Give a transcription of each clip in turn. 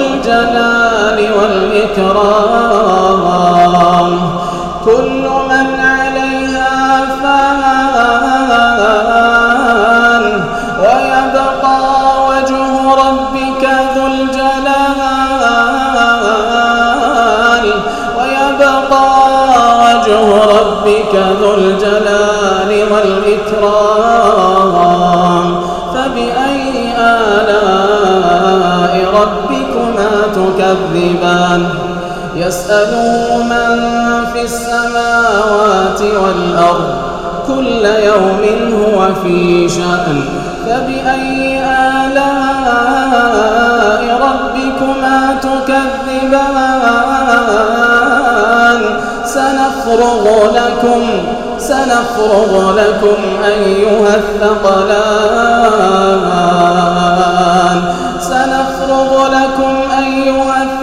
الجلال والإكرام. كل من عليها فان. ويبقى وجه ربك ذو الجلال. ويبقى وجه ربك ذو الجلال والإكرام. تكذبان يسأله من في السماوات والأرض كل يوم هو في شأن فبأي آلاء ربكما تكذبان سنفرغ لكم سنفرغ لكم أيها الثقلان سنفرغ لكم أيها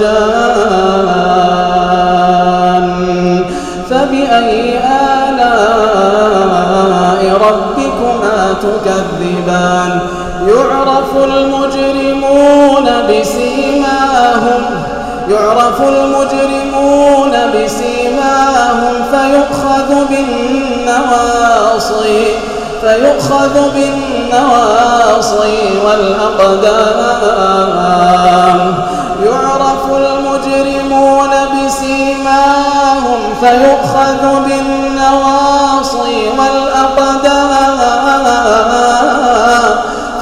ولا جان فبأي آلاء ربكما تكذبان؟ يعرف المجرمون بسيماهم يعرف المجرمون بسيماهم فيؤخذ بالنواصي فيؤخذ بالنواصي والأقدام. المجرمون بسيماهم فيؤخذ بالنواصي والأقدام.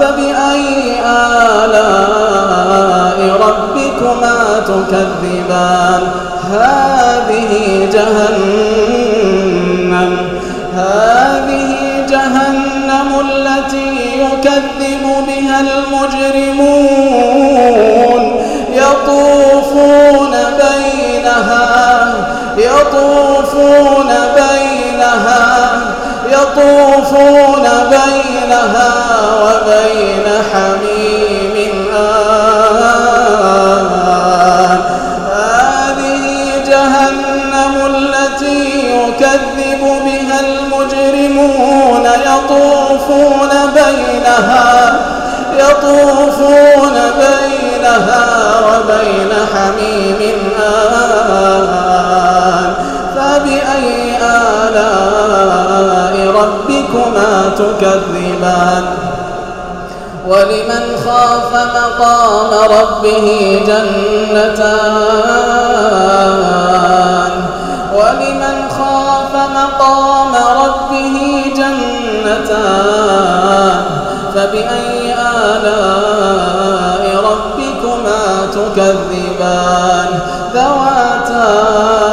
فبأي آلاء ربكما تكذبان؟ هذه جهنم هذه جهنم التي يكذب بها المجرمون. يطوفون بينها يطوفون بينها وبين حميم آن. هذه جهنم التي يكذب بها المجرمون يطوفون بينها يطوفون بينها وبين حميم آن فبأي آلاء ربكما تكذبان؟ ولمن خاف مقام ربه جنتان؟ ولمن خاف مقام ربه جنتان؟ فبأي آلاء تكذبان. ذواتا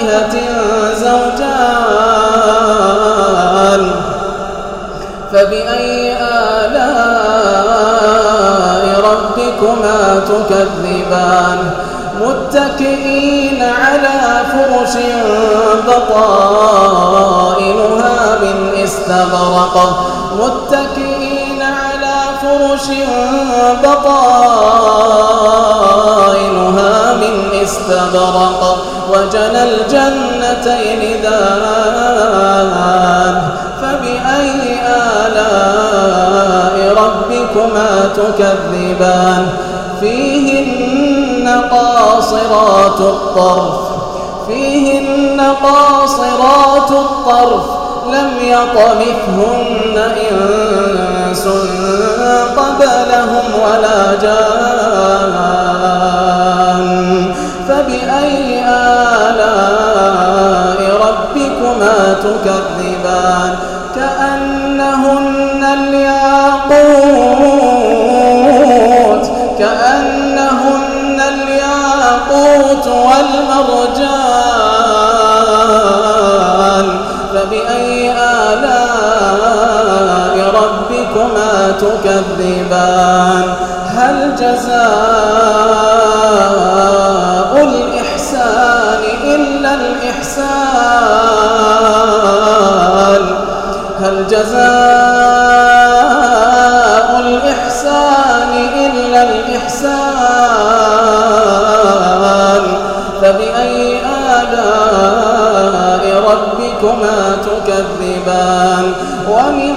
فاكهة زوجان فبأي آلاء ربكما تكذبان؟ متكئين على فرش بطائنها من استبرق متكئين على فرش بطائنها من استبرق وجنى الجنتين دان فبأي آلاء ربكما تكذبان؟ فيهن قاصرات الطرف فيهن قاصرات الطرف لم يطمثهن إنس قبلهم ولا جان. فبأي آلاء ربكما تكذبان؟ كأنهن الياقوت كأنهن الياقوت والمرجان. فبأي آلاء ربكما تكذبان؟ هل جزاء الإحسان إلا الإحسان؟ هل جزاء الإحسان إلا الإحسان؟ فبأي آلاء ربكما تكذبان؟ ومن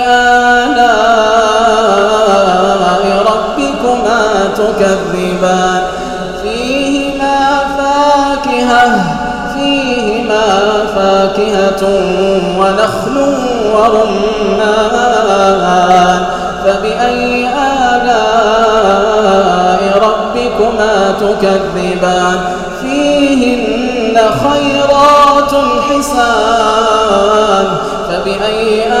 ربكما تكذبان. فيهما فاكهة فيهما فاكهة ونخل ورمان. فبأي آلاء ربكما تكذبان؟ فيهن خيرات حسان. فبأي آلاء